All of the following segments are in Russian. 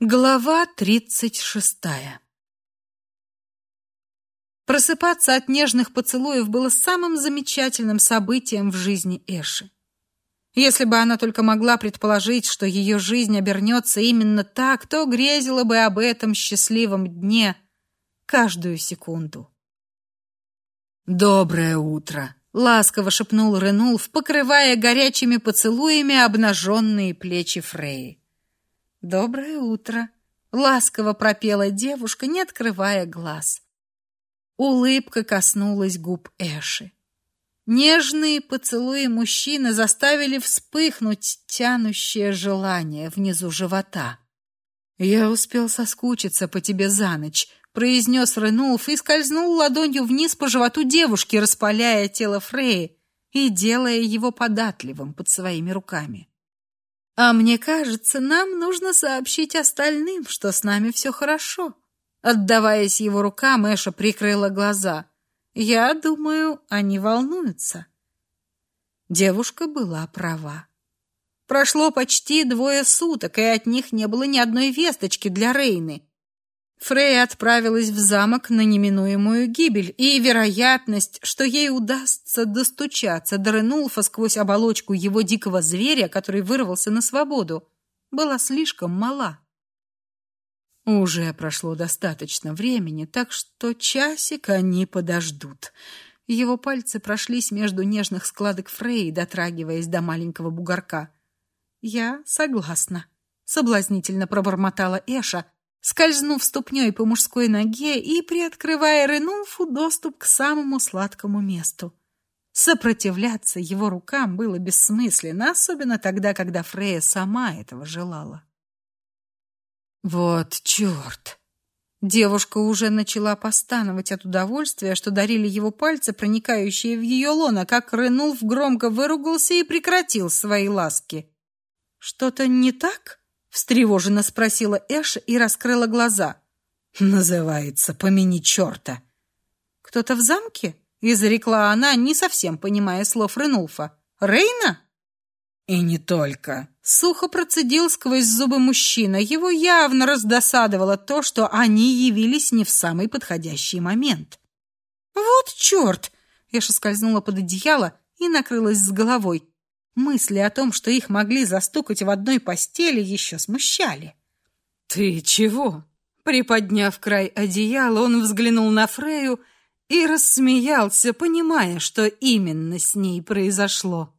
Глава тридцать шестая Просыпаться от нежных поцелуев было самым замечательным событием в жизни Эши. Если бы она только могла предположить, что ее жизнь обернется именно так, то грезила бы об этом счастливом дне каждую секунду. «Доброе утро!» — ласково шепнул Ренулф, покрывая горячими поцелуями обнаженные плечи Фреи. «Доброе утро!» — ласково пропела девушка, не открывая глаз. Улыбка коснулась губ Эши. Нежные поцелуи мужчины заставили вспыхнуть тянущее желание внизу живота. «Я успел соскучиться по тебе за ночь», — произнес Ренулф и скользнул ладонью вниз по животу девушки, распаляя тело Фреи и делая его податливым под своими руками. А мне кажется, нам нужно сообщить остальным, что с нами все хорошо. Отдаваясь его рукам, Эша прикрыла глаза. Я думаю, они волнуются. Девушка была права. Прошло почти двое суток, и от них не было ни одной весточки для Рейны. Фрей отправилась в замок на неминуемую гибель, и вероятность, что ей удастся достучаться до Ренулфа сквозь оболочку его дикого зверя, который вырвался на свободу, была слишком мала. Уже прошло достаточно времени, так что часик они подождут. Его пальцы прошлись между нежных складок Фрей, дотрагиваясь до маленького бугорка. «Я согласна», — соблазнительно пробормотала Эша, скользнув ступней по мужской ноге и приоткрывая Ренулфу доступ к самому сладкому месту. Сопротивляться его рукам было бессмысленно, особенно тогда, когда Фрея сама этого желала. Вот черт! Девушка уже начала постановать от удовольствия, что дарили его пальцы, проникающие в ее лоно, как Ренулф громко выругался и прекратил свои ласки. «Что-то не так?» Встревоженно спросила Эша и раскрыла глаза. Называется помяни черта. Кто-то в замке? изрекла она, не совсем понимая слов Ренулфа. Рейна? И не только. Сухо процедил сквозь зубы мужчина. Его явно раздосадовало то, что они явились не в самый подходящий момент. Вот черт! Эша скользнула под одеяло и накрылась с головой. Мысли о том, что их могли застукать в одной постели, еще смущали. «Ты чего?» Приподняв край одеяла, он взглянул на Фрею и рассмеялся, понимая, что именно с ней произошло.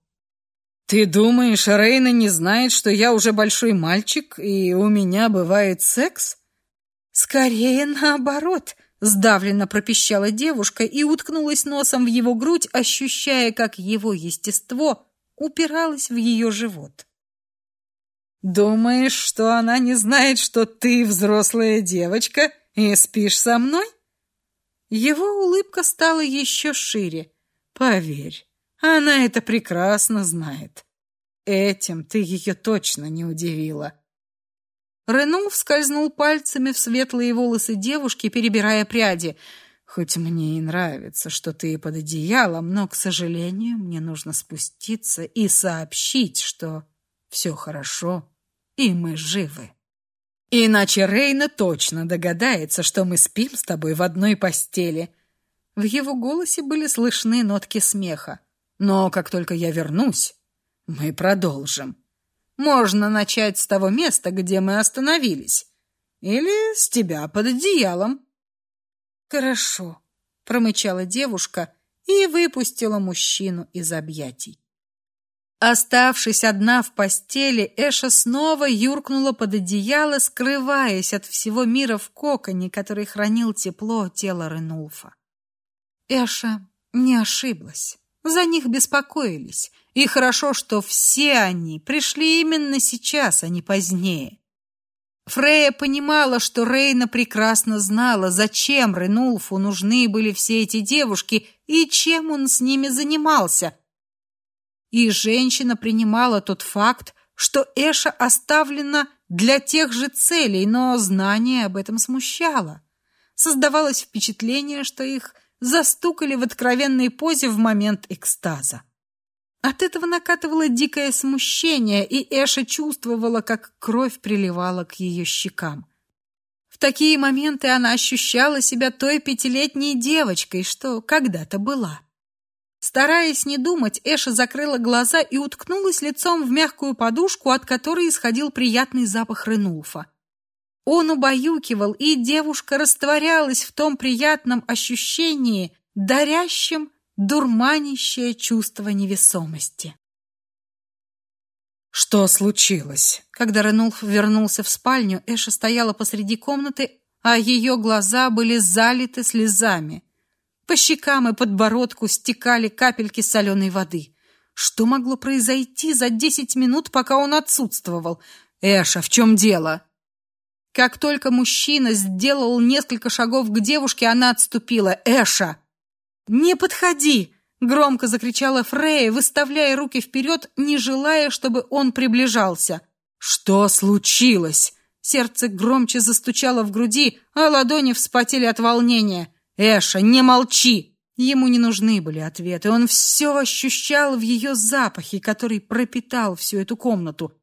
«Ты думаешь, Рейна не знает, что я уже большой мальчик, и у меня бывает секс?» «Скорее наоборот», — сдавленно пропищала девушка и уткнулась носом в его грудь, ощущая, как его естество упиралась в ее живот. Думаешь, что она не знает, что ты взрослая девочка и спишь со мной? Его улыбка стала еще шире. Поверь, она это прекрасно знает. Этим ты ее точно не удивила. Ренул скользнул пальцами в светлые волосы девушки, перебирая пряди. Хоть мне и нравится, что ты под одеялом, но, к сожалению, мне нужно спуститься и сообщить, что все хорошо и мы живы. Иначе Рейна точно догадается, что мы спим с тобой в одной постели. В его голосе были слышны нотки смеха. Но как только я вернусь, мы продолжим. Можно начать с того места, где мы остановились, или с тебя под одеялом. Хорошо, промычала девушка и выпустила мужчину из объятий. Оставшись одна в постели, Эша снова юркнула под одеяло, скрываясь от всего мира в коконе, который хранил тепло тела Ренулфа. Эша не ошиблась. За них беспокоились, и хорошо, что все они пришли именно сейчас, а не позднее. Фрея понимала, что Рейна прекрасно знала, зачем Ренулфу нужны были все эти девушки и чем он с ними занимался. И женщина принимала тот факт, что Эша оставлена для тех же целей, но знание об этом смущало. Создавалось впечатление, что их застукали в откровенной позе в момент экстаза. От этого накатывало дикое смущение, и Эша чувствовала, как кровь приливала к ее щекам. В такие моменты она ощущала себя той пятилетней девочкой, что когда-то была. Стараясь не думать, Эша закрыла глаза и уткнулась лицом в мягкую подушку, от которой исходил приятный запах Ренулфа. Он убаюкивал, и девушка растворялась в том приятном ощущении, дарящем дурманящее чувство невесомости. Что случилось? Когда Ренулф вернулся в спальню, Эша стояла посреди комнаты, а ее глаза были залиты слезами. По щекам и подбородку стекали капельки соленой воды. Что могло произойти за десять минут, пока он отсутствовал? Эша, в чем дело? Как только мужчина сделал несколько шагов к девушке, она отступила. Эша, не подходи, громко закричала Фрея, выставляя руки вперед, не желая, чтобы он приближался. Что случилось? Сердце громче застучало в груди, а ладони вспотели от волнения. Эша, не молчи. Ему не нужны были ответы. Он все ощущал в ее запахе, который пропитал всю эту комнату.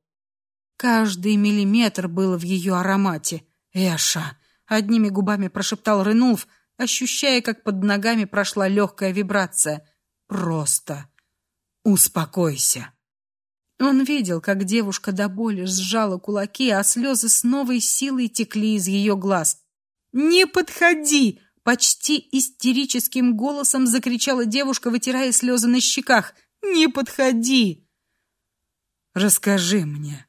Каждый миллиметр был в ее аромате. Эша, одними губами прошептал Ренулф, ощущая, как под ногами прошла легкая вибрация. Просто успокойся. Он видел, как девушка до боли сжала кулаки, а слезы с новой силой текли из ее глаз. Не подходи, Почти истерическим голосом закричала девушка, вытирая слезы на щеках. «Не подходи!» «Расскажи мне,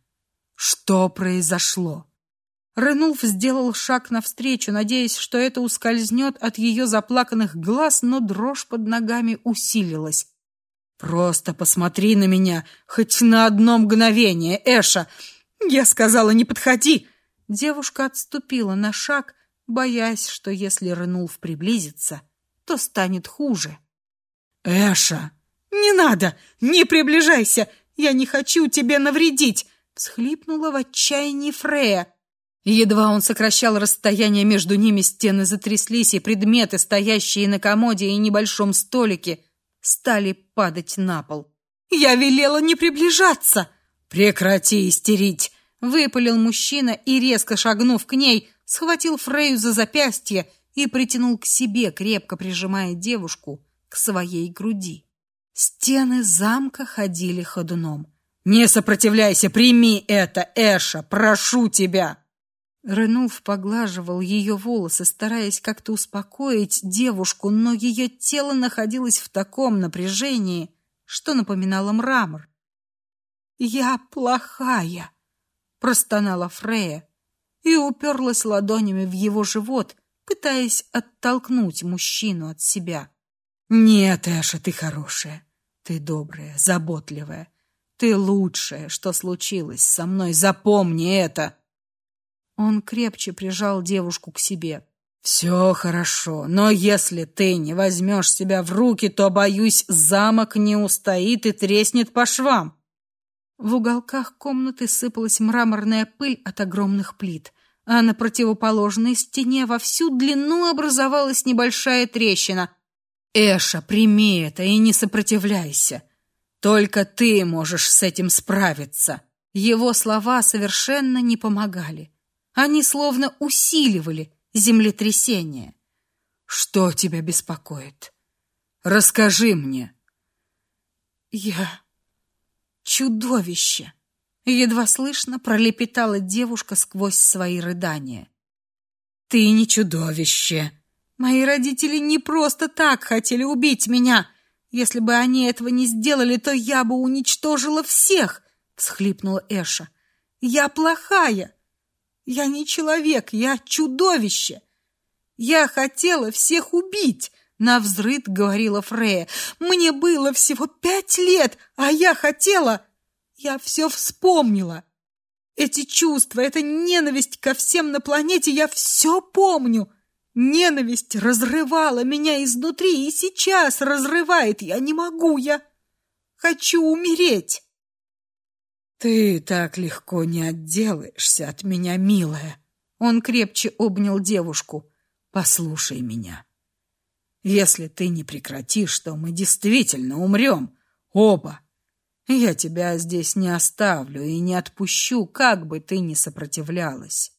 что произошло?» Ренулф сделал шаг навстречу, надеясь, что это ускользнет от ее заплаканных глаз, но дрожь под ногами усилилась. «Просто посмотри на меня, хоть на одно мгновение, Эша!» «Я сказала, не подходи!» Девушка отступила на шаг, боясь, что если Ренулф приблизится, то станет хуже. Эша, не надо, не приближайся, я не хочу тебе навредить, всхлипнула в отчаянии Фрея. Едва он сокращал расстояние между ними, стены затряслись, и предметы, стоящие на комоде и небольшом столике, стали падать на пол. Я велела не приближаться. Прекрати истерить, выпалил мужчина и резко шагнув к ней, схватил Фрею за запястье и притянул к себе, крепко прижимая девушку к своей груди. Стены замка ходили ходуном. Не сопротивляйся, прими это, Эша, прошу тебя. Ренуф поглаживал ее волосы, стараясь как-то успокоить девушку, но ее тело находилось в таком напряжении, что напоминало мрамор. "Я плохая", простонала Фрея и уперлась ладонями в его живот, пытаясь оттолкнуть мужчину от себя. Нет, Эша, ты хорошая. Ты добрая, заботливая. Ты лучшее, что случилось со мной. Запомни это. Он крепче прижал девушку к себе. Все хорошо, но если ты не возьмешь себя в руки, то боюсь, замок не устоит и треснет по швам. В уголках комнаты сыпалась мраморная пыль от огромных плит а на противоположной стене во всю длину образовалась небольшая трещина. Эша, прими это и не сопротивляйся. Только ты можешь с этим справиться. Его слова совершенно не помогали. Они словно усиливали землетрясение. Что тебя беспокоит? Расскажи мне. Я чудовище едва слышно пролепетала девушка сквозь свои рыдания. Ты не чудовище. Мои родители не просто так хотели убить меня. Если бы они этого не сделали, то я бы уничтожила всех, всхлипнула Эша. Я плохая. Я не человек, я чудовище. Я хотела всех убить, навзрыд говорила Фрея. Мне было всего пять лет, а я хотела я все вспомнила. Эти чувства, эта ненависть ко всем на планете, я все помню. Ненависть разрывала меня изнутри и сейчас разрывает. Я не могу, я хочу умереть. Ты так легко не отделаешься от меня, милая. Он крепче обнял девушку. Послушай меня. Если ты не прекратишь, то мы действительно умрем. Оба. Я тебя здесь не оставлю и не отпущу, как бы ты ни сопротивлялась.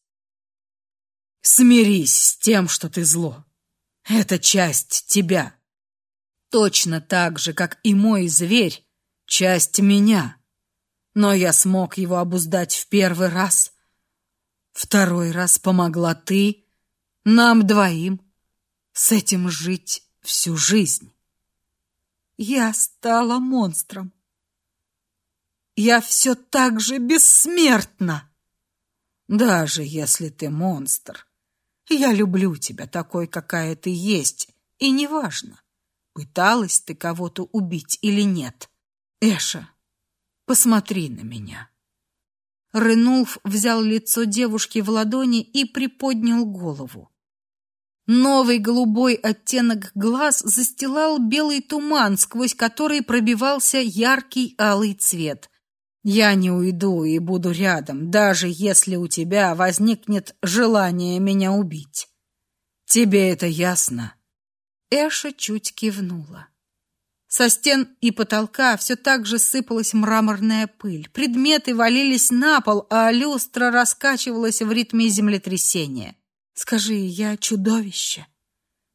Смирись с тем, что ты зло. Это часть тебя. Точно так же, как и мой зверь, часть меня. Но я смог его обуздать в первый раз. Второй раз помогла ты, нам двоим. С этим жить всю жизнь. Я стала монстром. Я все так же бессмертна. Даже если ты монстр, я люблю тебя такой, какая ты есть, и неважно, пыталась ты кого-то убить или нет. Эша, посмотри на меня. Ренулф взял лицо девушки в ладони и приподнял голову. Новый голубой оттенок глаз застилал белый туман, сквозь который пробивался яркий алый цвет. Я не уйду и буду рядом, даже если у тебя возникнет желание меня убить. Тебе это ясно? Эша чуть кивнула. Со стен и потолка все так же сыпалась мраморная пыль. Предметы валились на пол, а люстра раскачивалась в ритме землетрясения. Скажи, я чудовище?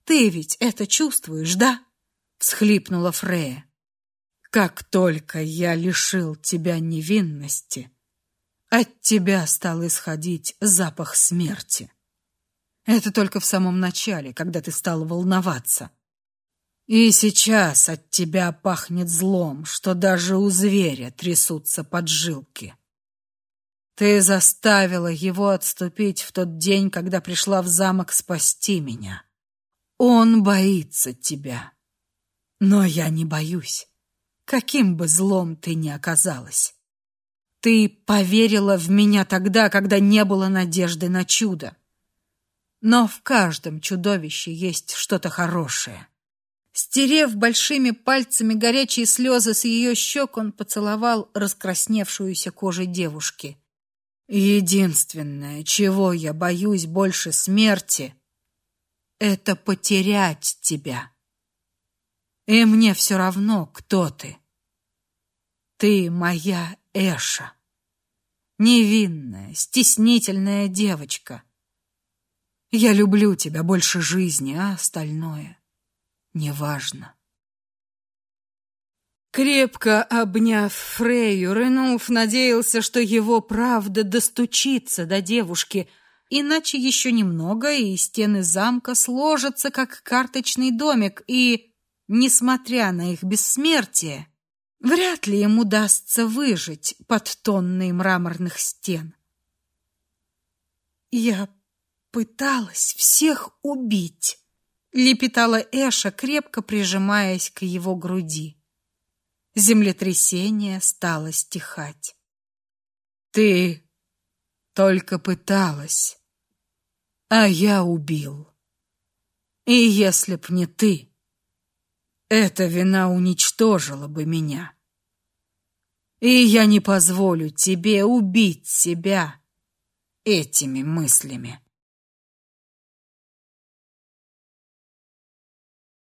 Ты ведь это чувствуешь, да? всхлипнула Фрея. Как только я лишил тебя невинности, от тебя стал исходить запах смерти. Это только в самом начале, когда ты стал волноваться. И сейчас от тебя пахнет злом, что даже у зверя трясутся поджилки. Ты заставила его отступить в тот день, когда пришла в замок спасти меня. Он боится тебя. Но я не боюсь. Каким бы злом ты ни оказалась. Ты поверила в меня тогда, когда не было надежды на чудо. Но в каждом чудовище есть что-то хорошее. Стерев большими пальцами горячие слезы с ее щек, он поцеловал раскрасневшуюся кожу девушки. Единственное, чего я боюсь больше смерти, это потерять тебя. И мне все равно, кто ты. Ты моя Эша, невинная, стеснительная девочка. Я люблю тебя больше жизни, а остальное неважно. Крепко обняв Фрейю, Ренулф надеялся, что его правда достучится до девушки, иначе еще немного, и стены замка сложатся, как карточный домик, и, несмотря на их бессмертие, вряд ли ему удастся выжить под тонной мраморных стен. «Я пыталась всех убить», — лепетала Эша, крепко прижимаясь к его груди. Землетрясение стало стихать. Ты только пыталась, а я убил. И если б не ты, эта вина уничтожила бы меня. И я не позволю тебе убить себя этими мыслями.